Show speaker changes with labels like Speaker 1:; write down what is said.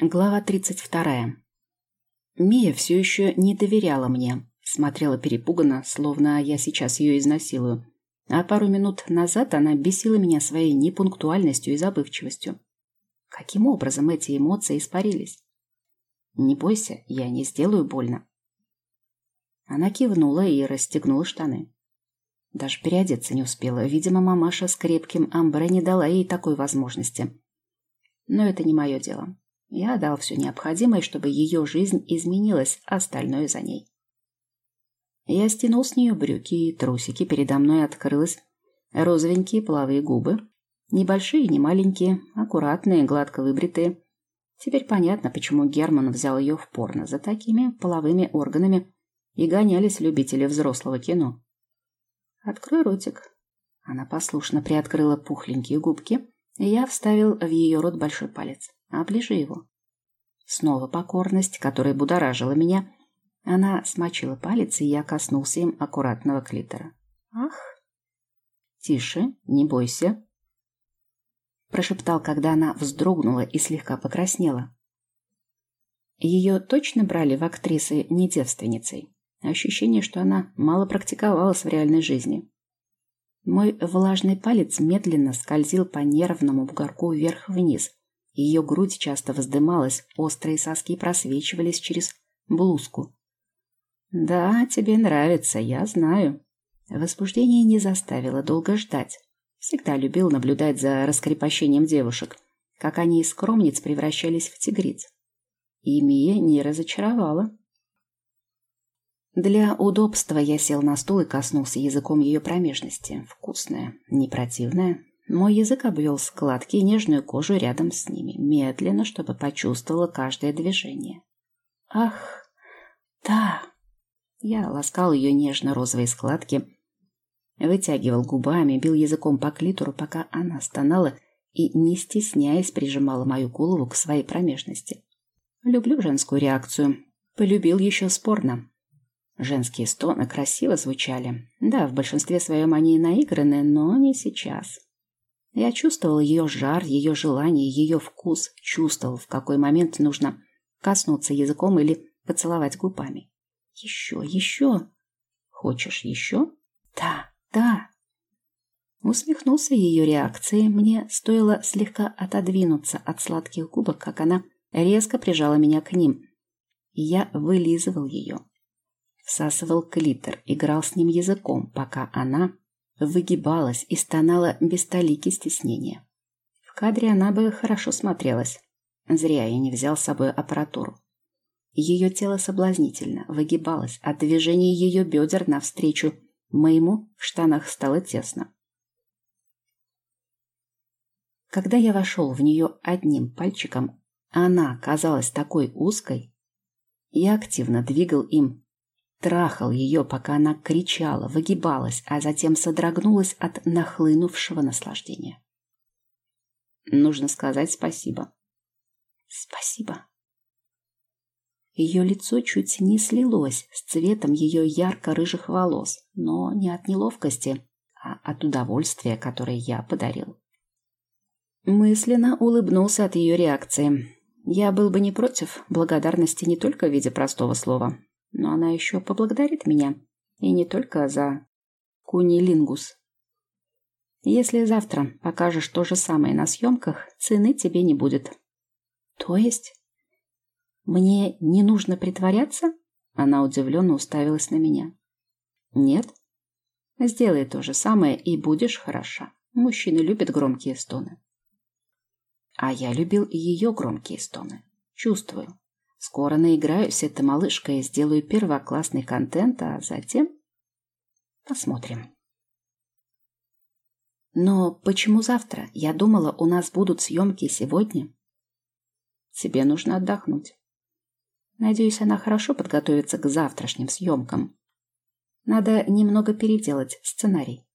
Speaker 1: Глава 32. Мия все еще не доверяла мне, смотрела перепуганно, словно я сейчас ее изнасилую. А пару минут назад она бесила меня своей непунктуальностью и забывчивостью. Каким образом эти эмоции испарились? Не бойся, я не сделаю больно. Она кивнула и расстегнула штаны. Даже переодеться не успела. Видимо, мамаша с крепким амбре не дала ей такой возможности. Но это не мое дело. Я дал все необходимое, чтобы ее жизнь изменилась, остальное за ней. Я стянул с нее брюки и трусики, передо мной открылась розовенькие половые губы, небольшие, не маленькие, аккуратные, гладко выбритые. Теперь понятно, почему Герман взял ее в порно за такими половыми органами и гонялись любители взрослого кино. «Открой ротик». Она послушно приоткрыла пухленькие губки, и я вставил в ее рот большой палец. Оближи его. Снова покорность, которая будоражила меня. Она смочила палец, и я коснулся им аккуратного клитора. Ах! Тише, не бойся. Прошептал, когда она вздрогнула и слегка покраснела. Ее точно брали в актрисы не девственницей. Ощущение, что она мало практиковалась в реальной жизни. Мой влажный палец медленно скользил по нервному бугорку вверх-вниз, ее грудь часто вздымалась, острые соски просвечивались через блузку. «Да, тебе нравится, я знаю». Возбуждение не заставило долго ждать. Всегда любил наблюдать за раскрепощением девушек, как они из скромниц превращались в тигриц. И Мия не разочаровала. Для удобства я сел на стул и коснулся языком ее промежности. Вкусная, не противная, мой язык обвел складки и нежную кожу рядом с ними, медленно, чтобы почувствовала каждое движение. «Ах, да!» Я ласкал ее нежно-розовые складки, вытягивал губами, бил языком по клитору, пока она стонала и, не стесняясь, прижимала мою голову к своей промежности. Люблю женскую реакцию. Полюбил еще спорно. Женские стоны красиво звучали. Да, в большинстве своем они наиграны, но не сейчас. Я чувствовал ее жар, ее желание, ее вкус, чувствовал, в какой момент нужно коснуться языком или поцеловать губами. Еще, еще. Хочешь еще? Да, да. Усмехнулся ее реакцией. Мне стоило слегка отодвинуться от сладких губок, как она резко прижала меня к ним. И я вылизывал ее. Всасывал клитор, играл с ним языком, пока она выгибалась и стонала без толики стеснения. В кадре она бы хорошо смотрелась. Зря я не взял с собой аппаратуру. Ее тело соблазнительно выгибалось, от движения ее бедер навстречу моему в штанах стало тесно. Когда я вошел в нее одним пальчиком, она казалась такой узкой, я активно двигал им трахал ее, пока она кричала, выгибалась, а затем содрогнулась от нахлынувшего наслаждения. Нужно сказать спасибо. Спасибо. Ее лицо чуть не слилось с цветом ее ярко-рыжих волос, но не от неловкости, а от удовольствия, которое я подарил. Мысленно улыбнулся от ее реакции. Я был бы не против благодарности не только в виде простого слова, но она еще поблагодарит меня. И не только за кунилингус. Если завтра покажешь то же самое на съемках, цены тебе не будет. То есть? Мне не нужно притворяться? Она удивленно уставилась на меня. Нет. Сделай то же самое и будешь хороша. Мужчины любят громкие стоны. А я любил ее громкие стоны. Чувствую. Скоро наиграюсь с этой малышкой и сделаю первоклассный контент, а затем посмотрим. Но почему завтра? Я думала, у нас будут съемки сегодня. Тебе нужно отдохнуть. Надеюсь, она хорошо подготовится к завтрашним съемкам. Надо немного переделать сценарий.